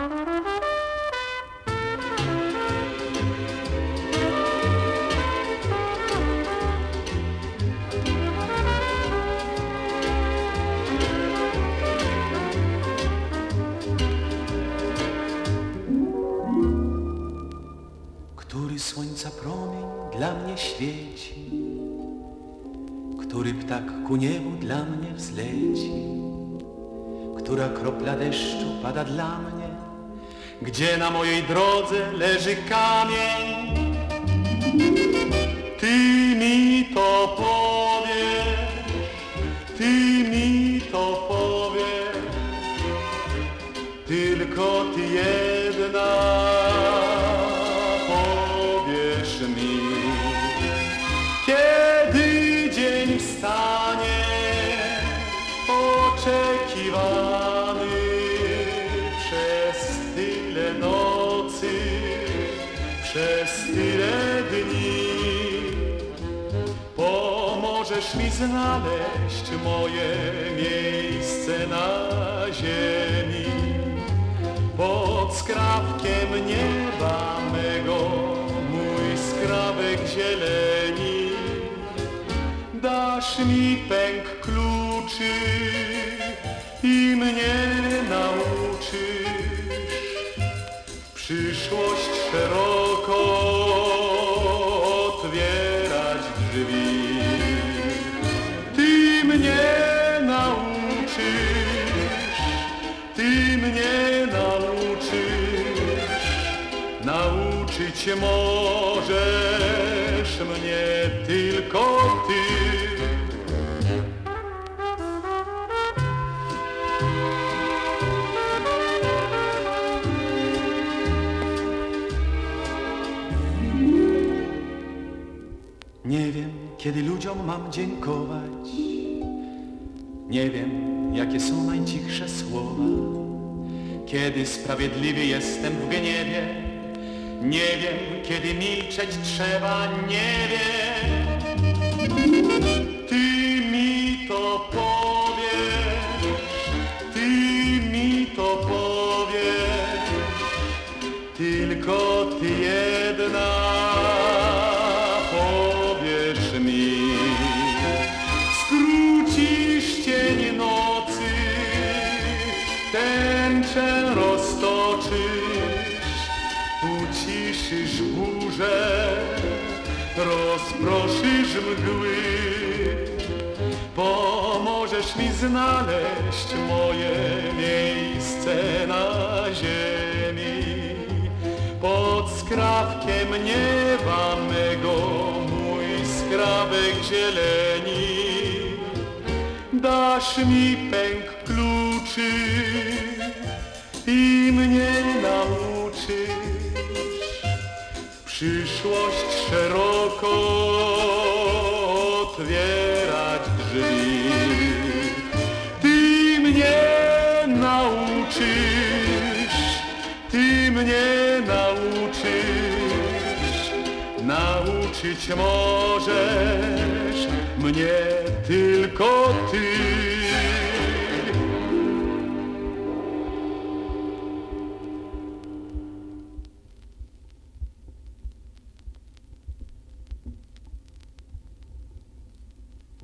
Który słońca promień dla mnie świeci, który ptak ku niebu dla mnie wzleci, która kropla deszczu pada dla mnie, gdzie na mojej drodze leży kamień. Ty mi to powiesz, ty mi to powiesz, tylko ty jedna powiesz mi, kiedy dzień wstanie oczekiwany tyle dni. Pomożesz mi znaleźć moje miejsce na ziemi pod skrawkiem nieba mego, mój skrawek zieleni. Dasz mi pęk kluczy i mnie nauczysz przyszłość szeroko nauczysz, ty mnie nauczysz, nauczyć możesz mnie tylko ty. Nie wiem, kiedy ludziom mam dziękować. Nie wiem, jakie są najcichsze słowa. Kiedy sprawiedliwy jestem w gniewie. Nie wiem, kiedy milczeć trzeba. Nie wiem. Ty mi to powiesz. Ty mi to powiesz. Tylko ty jedna uciszysz burzę, rozproszysz mgły. Pomożesz mi znaleźć moje miejsce na ziemi. Pod skrawkiem nieba mego, mój skrawek zieleni. Dasz mi pęk kluczy i mnie nauczysz przyszłość szeroko otwierać drzwi. Ty mnie nauczysz, ty mnie nauczysz, nauczyć możesz mnie tylko ty.